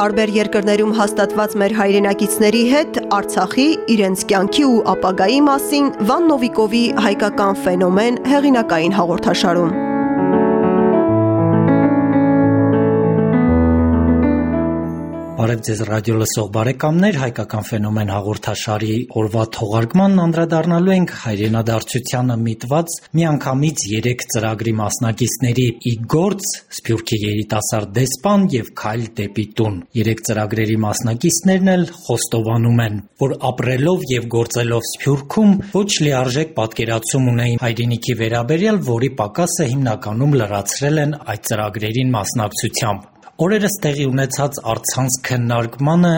տարբեր երկրներում հաստատված մեր հայրենակիցների հետ Արցախի, իրենց կյանքի ու ապագայի մասին Վան Նովիկովի «Հայկական ֆենոմեն» հեղինակային հաղորդաշարում։ Բարև Ձեզ ռադիո լսող բարեկամներ, «Հայկական ֆենոմեն» հաղորդաշարի օրվա թողարկմանն անդրադառնալու ենք հայրենադարձությանը միտված միանգամից 3 ծրագրի մասնակիցների՝ «Ի գործ», Սփյուռքի երիտասարդ դեսպան եւ «Քայլ դեպի տուն»։ Երեք ծրագրերի մասնակիցներն էլ խոստովանում են, որ ապրելով եւ գործելով Սփյուռքում ոչ լիարժեք պատկերացում ունեին հայրենիքի վերաբերյալ, որի պակասը հիմնականում լրացրել են այդ ծրագրերին մասնակցությամբ։ Օրերս տեղի ունեցած առցանց քննարկմանը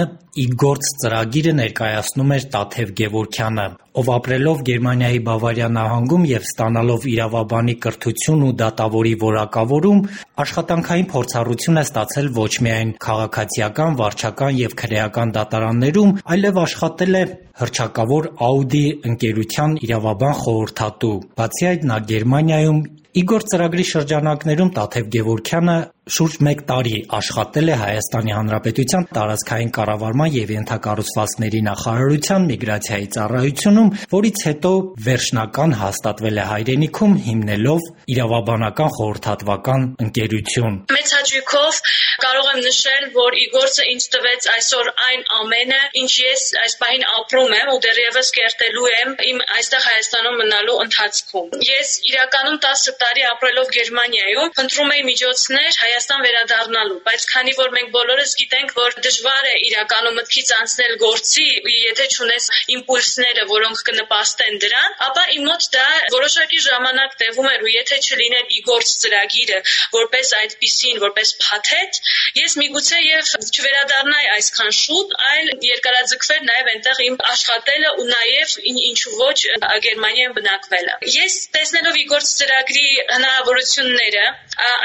«Ի գործ» ծրագիրը ներկայացնում էր Տաթև Գևորգյանը, ով ապրելով Գերմանիայի Բավարիա նահանգում եւ ստանալով իրավաբանի կրթություն ու դատավորի որակավորում, աշխատանքային փորձառություն է ստացել ոչ միայն քաղաքացիական, վարչական եւ քրեական դատարաններում, այլև աշխատել է հռչակավոր «Աուդի» ընկերության իրավաբան խորհրդատու։ Բացի այդ, նա Գերմանիայում «Ի գործ» ծրագրի շրջանակներում Տաթև Գևորգյանը շուրջ մեկ տարի աշխատել է Հայաստանի Հանրապետության տարածքային կառավարման եւ ենթակառուցվածքների նախարարության միգրացիայի ծառայությունում, որից հետո վերջնական հաստատվել է հայրենիքում՝ հիմնելով իրավաբանական խորհրդատվական ընկերություն։ Մեծ հաճույքով կարող եմ նշել, որ «Ի գործը» ինձ տվեց այսօր այն ամենը, ինչ ես այս պահին ապրում եմ ու դեռևս կերտելու եմ իմ այստեղ Հայաստանում մնալու ընթացքում։ Ես իրականում 10 տարի ապրելով Գերմանիայում փնտրում էի միջոցներ Հայաստան վերադառնալու, բայց քանի որ մենք բոլորս գիտենք, որ դժվար է իրականում մտքից անցնել գործի, եթե չունես իմպուլսները, որոնք կնպաստեն դրան, ապա իմ մոտ դա որոշակի ժամանակ տևում էր ու եթե չլիներ ի գործ ծրագիրը որպես այդպիսին, որպես փաթեթ, ես միգուցե եւ չվերադառնայի այսքան շուտ, այլ երկարաձգվեր նաեւ այնտեղ իմ աշխատելը ու նաեւ ինչու ոչ Գերմանիայում բնակվելը։ Ես տեսնելով ի գործ ծրագրի հնարավորությունները,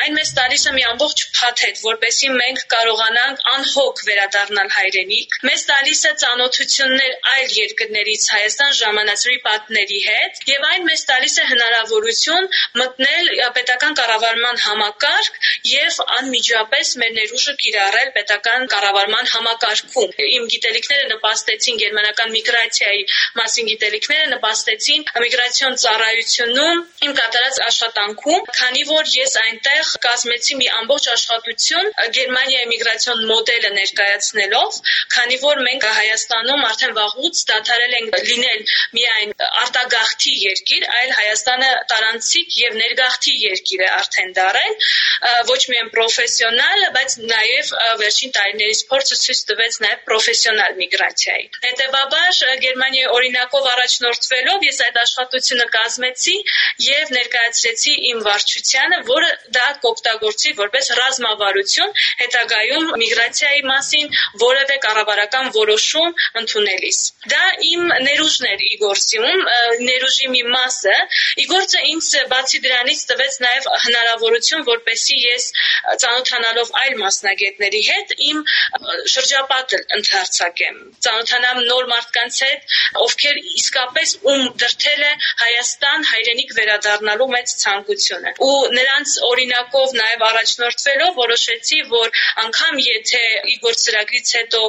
այն մեզ տալիս է մի ամբողջ փաթեթ, որպեսզի մենք կարողանանք անհոգ վերադառնալ հայրենիք։ Մեզ տալիս է ծանոթություններ այլ երկրներից Հայաստան ժամանածրի պատների հետ եւ այն մեզ տալիս է հնարավորություն մտնել պետական կառավարման համակարգ եւ անմիջապես մեր ներուժը կիրառել պետական կառավարման համակարգում։ Իմ գիտելիքները նպաստեցին գերմանական միգրացիայի մասին գիտելիքները նպաստեցին միգրացիոն ծառայությունում իմ կատարած աշխատանքում, քանի որ ես այնտեղ կազմեցի մի ամբողջ աշխատություն Գերմանիայի միգրացիոն մոդելը ներկայացնելով, քանի որ մենք Հայաստանում արդեն վաղուց դադարել ենք լինել միայն արտագաղթի երկիր, այլ Հայաստանը տարանցիկ եւ ներգաղթի երկիր է արդեն դարել, ոչ միայն պրոֆեսիոնալ, բայց նաեւ վերջին տարիներից փորձը ցույց տվեց նաեւ պրոֆեսիոնալ միգրացիայի։ Հետևաբար Գերմանիայի օրինակով առաջնորդվելով ես այդ աշխատությունը կազմեցի եւ ներկայացրեցի իմ վարչությանը, որը դա կօգտագործի որպես ռազմավարություն հետագայում միգրացիայի մասին որևէ կառավարական որոշում ընդունելիս։ Դա իմ ներուժն էր Իգորցիում, ներուժի մի մասը։ Իգորցը ինձ բացի դրանից տվեց նաև հնարավորություն, որպեսի ես ծանոթանալով այլ մասնագետների հետ իմ շրջապատը ընդհարցակեմ։ Ծանոթանամ նոր մարդկանց հետ, ովքեր իսկապես ում դրթել է Հայաստան հայրենիք վերադառնալու մեծ ցանկությունը։ Ու նրանց օրինակով նաև առաջնորդվելով որոշեցի, որ անգամ եթե Իգոր ծրագրից հետո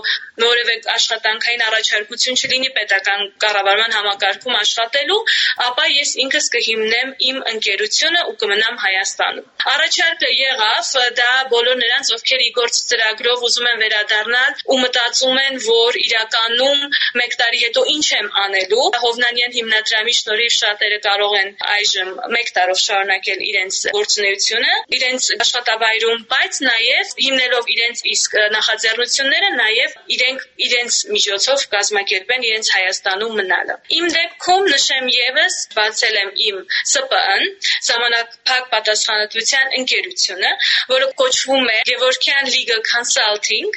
որևէ աշխատանքային առաջարկություն չլինի պետական կառավարման համակարգում աշխատելու, ապա ես ինքս կհիմնեմ իմ ընկերությունը ու կմնամ Հայաստանում։ Առաջարկը եղավ դա բոլոր նրանց, ովքեր Իգոր ծրագրով ուզում են վերադառնալ ու մտածում են, որ իրականում 1 տարի հետո ինչ եմ անելու։ Հովնանյան հիմնադրամի շնորհիվ շատերը կարող են այժմ 1 տարով շարունակել իրենց գործունեությունը, իրենց աշխատավայրում, բայց նաև հիմնելով իրենց իսկ նախաձեռնությունները, նաև իրենք իրենց միջոցով կազմակերպեն իրենց Հայաստանում մնալը։ Իմ դեպքում նշեմ եւս բացել եմ իմ ՍՊԸ-ն, Սահմանափակ պատասխանատվության ընկերությունը, որը կոչվում է Gevorkian Legal Consulting,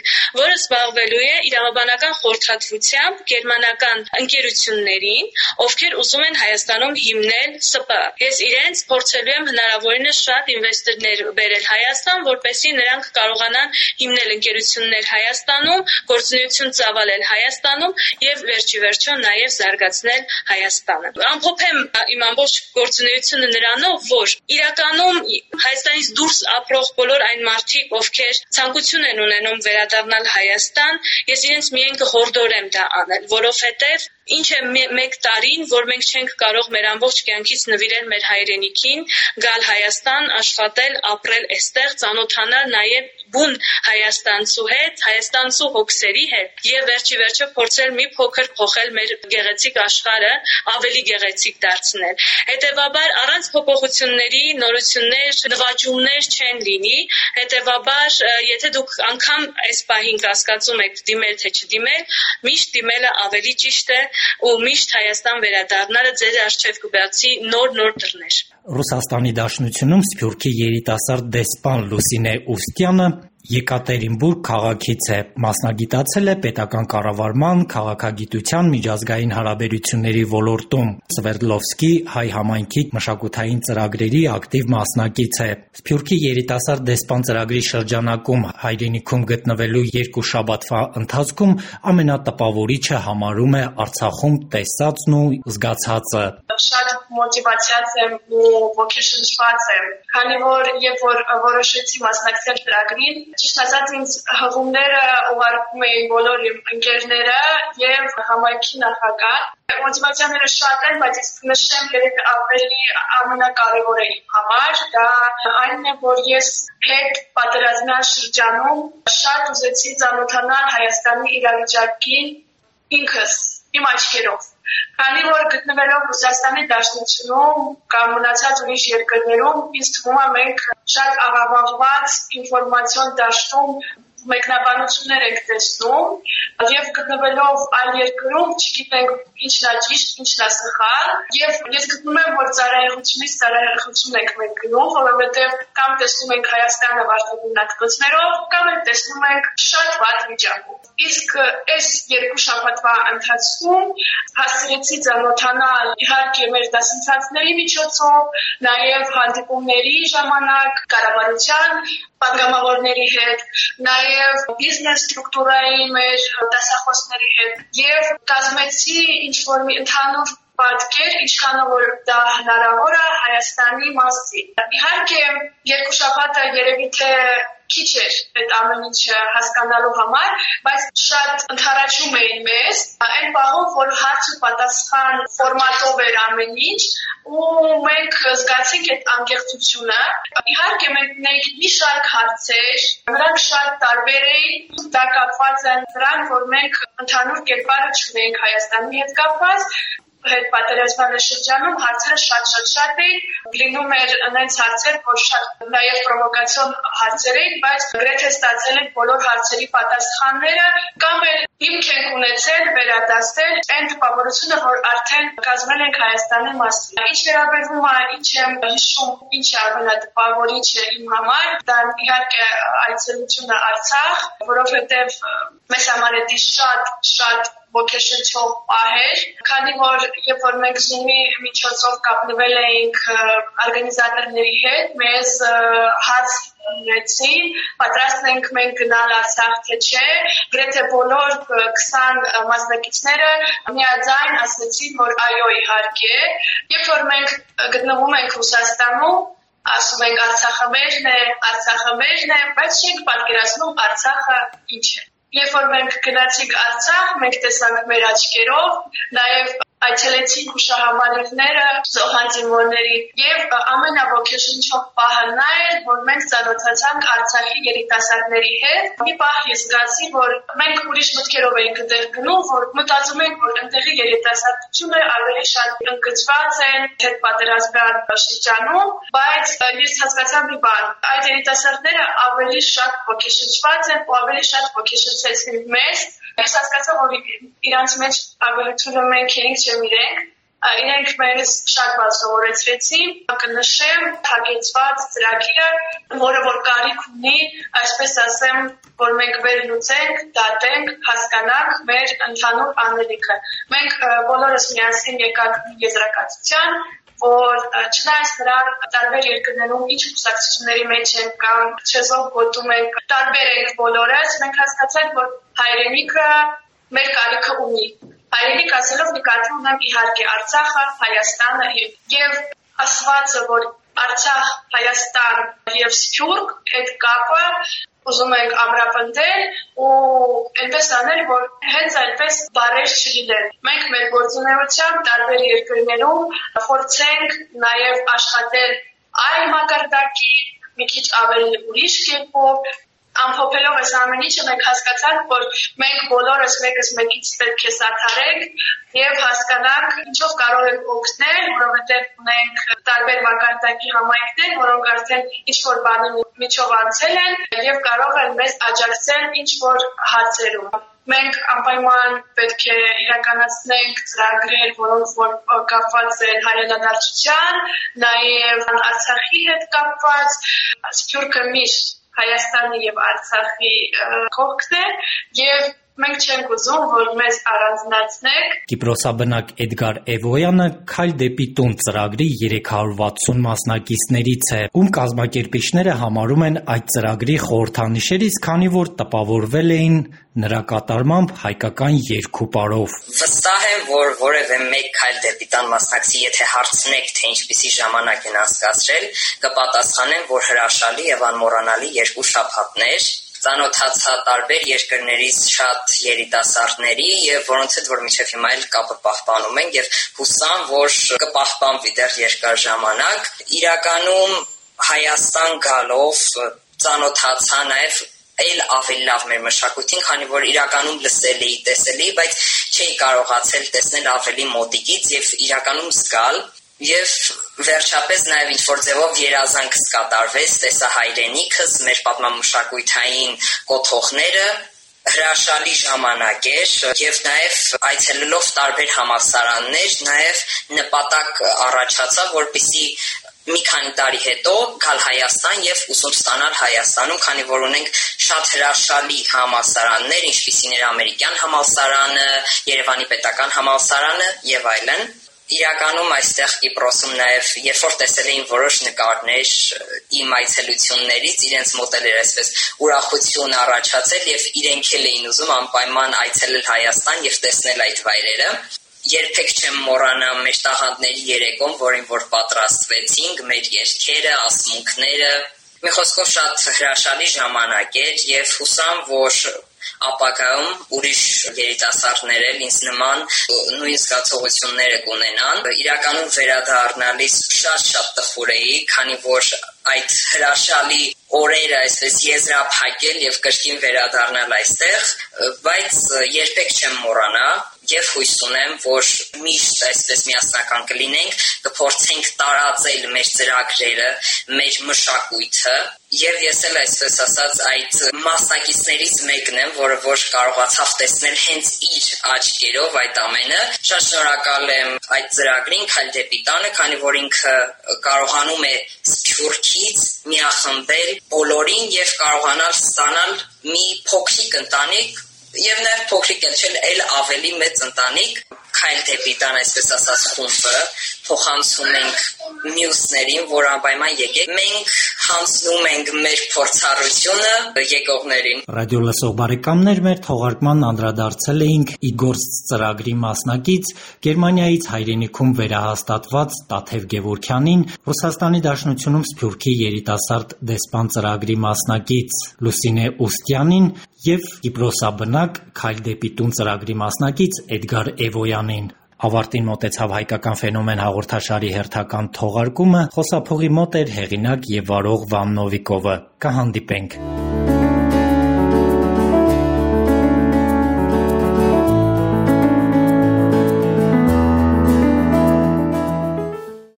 որը զբաղվելու է իրավաբանական խորհրդատվությամբ գերմանական ընկերություններին, ովքեր ուզում են Հայաստանում հիմնել ՍՊԸ։ Ես իրենց փորձելու եմ հնարավորինս շատ ինվեստորներ բերել Հայաստան, որպեսզի նրանք կարողանան հիմնել ընկերություններ Հայաստանում, գործունեություն ծավալել Հայաստանում եւ վերջի վերջո նաեւ զարգացնել Հայաստանը։ Ամփոփեմ իմ ամբողջ գործունեությունը նրանով, որ իրականում Հայաստանից դուրս ապրող բոլոր այն մարդիկ, ովքեր ցանկություն են ունենում վերադառնալ Հայաստան, ես իրենց միայն կհորդորեմ դա անել, որովհետև ինչ է մեկ տարին, որ մենք չենք կարող մեր ամբողջ կյանքից նվիրել մեր հայրենիքին, գալ Հայաստան, աշխատել, ապրել այստեղ, ծանոթանալ նաև բուն հայաստանցու հետ, հայաստանցու հոգսերի հետ եւ վերջի վերջո փորձել մի փոքր փոխել մեր գեղեցիկ աշխարհը ավելի գեղեցիկ դարձնել։ Հետևաբար առանց փոփոխությունների նորություններ, նվաճումներ չեն լինի, հետևաբար եթե դուք անգամ այս պահին կասկածում եք դիմել թե չդիմել, միշտ դիմելը ավելի ճիշտ է ու միշտ Հայաստան վերադառնալը ձեր արժեվ կբացի նոր-նոր դռներ։ Ռուսաստանի Դաշնությունում Սփյուռքի երիտասարդ դեսպան Լուսինե Ուստյանը Եկատերինբուրգ քաղաքից է, մասնագիտացել է պետական կառավարման, քաղաքագիտության, միջազգային հարաբերությունների ոլորտում։ Սվերդլովսկի հայ համայնքի մշակութային ծրագրերի ակտիվ մասնակից է։ Սփյուռքի երիտասարդ դեսպան ծրագրի շրջանակում հայրենիքում գտնվելու երկու շաբաթվա ընթացքում ամենատպավորիչը համարում է Արցախում տեսածն ու զգացածը։ Շատ մոտիվացիաց եմ ու ոգեշնչված եմ, քանի որ երբ որ որոշեցի մասնակցել ծրագրին, Ճիշտ ասած ինձ հղումները ուղարկում էին բոլոր իմ ընկերները եւ համայնքի նախագահ։ Մոտիվացիաները շատ են, բայց ես նշեմ երեք ավելի ամենակարևորը իմ համար, դա այնն է, որ ես հետ պատերազմյան շրջանում շատ ուզեցի ծանոթանալ Հայաստանի իրավիճակին ինքս իմ աչքերով Քանի որ գտնվելով Ռուսաստանի Դաշնությունում կամ մնացած ուրիշ երկրներում, ինձ թվում է մենք շատ աղավաղված ինֆորմացիոն դաշտում մեկնաբանություններ ենք տեսնում եւ գտնվելով այլ երկրում չգիտենք ինչն է ճիշտ, ինչն է սխալ եւ ես գտնում եմ որ ծառայողությունից ծառայողություն ենք մենք գնում, որովհետեւ կամ տեսնում ենք Հայաստանը վարդագույնատկոցներով, կամ էլ տեսնում ենք շատ վատ վիճակով։ Իսկ այս երկու շաբաթվա ընթացքում հասցրեցի ծանոթանալ իհարկե մեր դասընթացների միջոցով, նաև հանդիպումների ժամանակ կառավարության պատգամավորների հետ, նաև բիզնես ստրուկտուրայի մեր դասախոսների հետ եւ կազմեցի ինչ որ մի ընդհանուր պատկեր, ինչքանով որ դա հնարավոր է Հայաստանի մասին։ Իհարկե, երկու շաբաթը երևի թե քիչ էր այդ ամեն ինչը հասկանալու համար, բայց շատ ընթարաճում էին մեզ, այն բաղով, որ հարց ու պատասխան ֆորմատով էր ամեն ինչ, ու մենք զգացինք այդ անկեղծությունը։ Իհարկե մենք ունեինք մի շարք հարցեր, նրանք շատ տարբեր էին, դա կապված են նրանք, որ մենք ընդհանուր կերպարը չունեինք Հայաստանի հետ կապված, հետ պատերազմանը շրջանում հարցերը շատ-շատ շատ էին, լինում էր այնց հարցեր, որ շատ նաև պրովոկացիոն հարցեր էին, բայց գրեթե ստացել են բոլոր հարցերի պատասխանները կամ էլ հիմք են ունեցել վերադասել այն տպավորությունը, որ արդեն կազմել ենք Հայաստանի մասին։ Ինչ վերաբերվում է, ինչ եմ հիշում, ինչ է ամենատպավորիչը իմ համար, դա իհարկե այցելությունը Արցախ, որովհետև մեզ համար դա շատ շատ ոգեշնչող պահեր, քանի որ երբ որ մենք Zoom-ի միջոցով կապնվել էինք օրգանիզատորների հետ, մեզ հաց ունեցին, պատրաստ ենք մենք գնալ Արցախ թե չէ, գրեթե բոլոր 20 մասնակիցները միաձայն ասացին, որ այո, իհարկե, երբ որ մենք գտնվում ենք Ռուսաստանում, ասում ենք Արցախը մերն է, Արցախը մերն է, բայց չենք պատկերացնում Արցախը ինչ է։ Երբ որ մենք գնացինք Արցախ, մենք տեսանք մեր աչքերով, նաև այցելեցինք հուշահամալիրները զոհանձիմորների եւ ամենաոգեշնչող պահը նա էր, որ մենք ծանոթացանք Արցախի երիտասարդների հետ։ Մի պահ ես զգացի, որ մենք ուրիշ մտքերով էինք դեր գնում, որ մտածում ենք, որ այնտեղի երիտասարդությունը ավելի շատ ընկճված են հետ պատերազմյան շրջանում, բայց ես հասկացա մի բան, այդ երիտասարդները ավելի շատ ոգեշնչված են ավելի շատ ոգեշնչեցին մեզ Ես հասկացա, որ իրանց մեջ ագահությունը մենք էինք չեմ իրենք, իրենք մեզ շատ բան սովորեցրեցին, կնշեմ թագեցված ծրագիրը, որը որ կարիք ունի, այսպես ասեմ, որ մենք վերլուծենք, դատենք, հասկանանք մեր ընդհանուր անելիքը։ Մենք բոլորս միասին եկանք եզրակացության, որ չնայած նրան տարբեր երկրներում ինչ կուսակցությունների մեջ են կամ չեզով գոտում են, տարբեր ենք բոլորս, մենք հասկացանք, որ հայրենիքը մեր կարիքը ունի։ Հայրենիք ասելով նկատի ունեմ իհարկե Արցախը, Հայաստանը եւ ասվածը, որ Արցախ, Հայաստան եւ Սփյուռք այդ կապը ուզում ենք ամրապնդել ու այնպես անել, որ հենց այդպես բարեր չլինեն։ Մենք մեր գործունեությամբ տարբեր երկրներում փորձենք նաև աշխատել այլ մակարդակի մի քիչ ավելի ուրիշ կերպով ամփոփելով այս ամեն ինչը մենք հասկացանք, որ մենք բոլորս մեկս մեկից պետք է սաթարենք եւ հասկանանք ինչով կարող ենք օգնել, որովհետեւ ունենք տարբեր մակարդակի համայնքներ, որոնք արդեն ինչ որ բանի միջով անցել են եւ կարող են մեզ աջակցել ինչ որ հարցերում մենք անպայման պետք է իրականացնենք ծրագրեր, որոնք որ կապված են հայրենադարձության, նաև Արցախի հետ կապված, Սփյուռքը միշտ Հայաստանի եւ Արցախի կողքն է եւ մենք չենք ուզում, որ մեզ առանձնացնեք։ Կիպրոսաբնակ Էդգար Էվոյանը «Քայլ դեպի տուն» ծրագրի 360 մասնակիցներից է, ում կազմակերպիչները համարում են այդ ծրագրի խորհրդանիշերից, քանի որ տպավորվել էին նրա կատարմամբ հայկական երգ ու պարով։ Վստահ եմ, որ որևէ մեկ «Քայլ դեպի տան» մասնակցի եթե հարցնեք, թե ինչպիսի ժամանակ են անցկացրել, կպատասխանեն, որ հրաշալի եւ անմոռանալի երկու շաբաթներ ծանոթացա տարբեր երկրներից շատ երիտասարդների եւ որոնց հետ որ մինչեւ հիմա էլ կապը պահպանում ենք եւ հուսամ որ կպահպանվի դեռ երկար ժամանակ իրականում Հայաստան գալով ծանոթացա նաեւ էլ ավելի լավ մեր մշակույթին, քանի որ իրականում լսել էի, տեսել էի, բայց չէի կարողացել տեսնել ավելի մոտիկից եւ իրականում զգալ եւ վերջապես նաեւ ինչ որ ձևով երազանքս կատարվեց, տեսա հայրենիքս, մեր պատմամշակույթային կոթողները հրաշալի ժամանակ էր եւ նաեւ այցելելով տարբեր համալսարաններ նաեւ նպատակ առաջացավ որպիսի մի քանի տարի հետո գալ Հայաստան եւ ուսում ստանալ Հայաստանում, քանի որ ունենք շատ հրաշալի համալսարաններ, ինչպիսին էր ամերիկյան համալսարանը, Երևանի պետական համալսարանը եւ այլն իրականում այստեղ Կիպրոսում նաև երբ որ տեսել էին որոշ նկարներ իմ այցելություններից, իրենց մոտել էր այսպես ուրախություն առաջացել եւ իրենք էլ էին ուզում անպայման այցելել Հայաստան եւ տեսնել այդ վայրերը երբեք չեմ մոռանա մեր տաղանդների երեկոն, որին որ պատրաստվեցինք, մեր երգերը, ասմունքները։ Մի խոսքով շատ հրաշալի ժամանակ էր եւ հուսամ, որ ապագայում ուրիշ երիտասարդներ էլ ինձ նման նույն զգացողությունները կունենան։ Իրականում վերադառնալիս շատ-շատ տխուր էի, քանի որ այդ հրաշալի օրերը այսպես եզրափակել եւ կրկին վերադառնալ այստեղ, բայց երբեք չեմ մոռանա եւ հույս ունեմ, որ միշտ այսպես միասնական կլինենք, կփորձենք տարածել մեր ծրագրերը, մեր մշակույթը Եվ ես էլ այսպես ասած այդ մասնակիցներից մեկն եմ, որը որ կարողացավ տեսնել հենց իր աչքերով այդ ամենը։ Շատ շնորհակալ եմ այդ ծրագրին Քայլ դեպի տանը, քանի որ ինքը կարողանում է Սփյուռքից միախմբել բոլորին եւ կարողանալ ստանալ մի փոքրիկ ընտանիք եւ նաեւ փոքրիկ էլ չէ, այլ ավելի մեծ ընտանիք Քայլ դեպի տան այսպես ասած խումբը փոխանցում ենք մյուսներին, որ անպայման եկեք։ Մենք հանձնում ենք մեր փորձառությունը եկողներին։ Ռադիո լսող բարեկամներ, մեր թողարկման անդրադարձել էինք Իգորս ծրագրի մասնակից Գերմանիայից հայրենիքում վերահաստատված Տաթև Գևորքյանին, Ռուսաստանի Դաշնությունում Սփյուռքի երիտասարդ դեսպան ծրագրի մասնակից Լուսինե Ուստյանին եւ Կիպրոսաբնակ Քայլ դեպի տուն ծրագրի մասնակից Էդգար Էվոյանին։ Ավարտին մոտեցավ «Հայկական ֆենոմեն» հաղորդաշարի հերթական թողարկումը։ Խոսափողի մոտ էր հեղինակ և վարող Վան Նովիկովը։ Կհանդիպենք։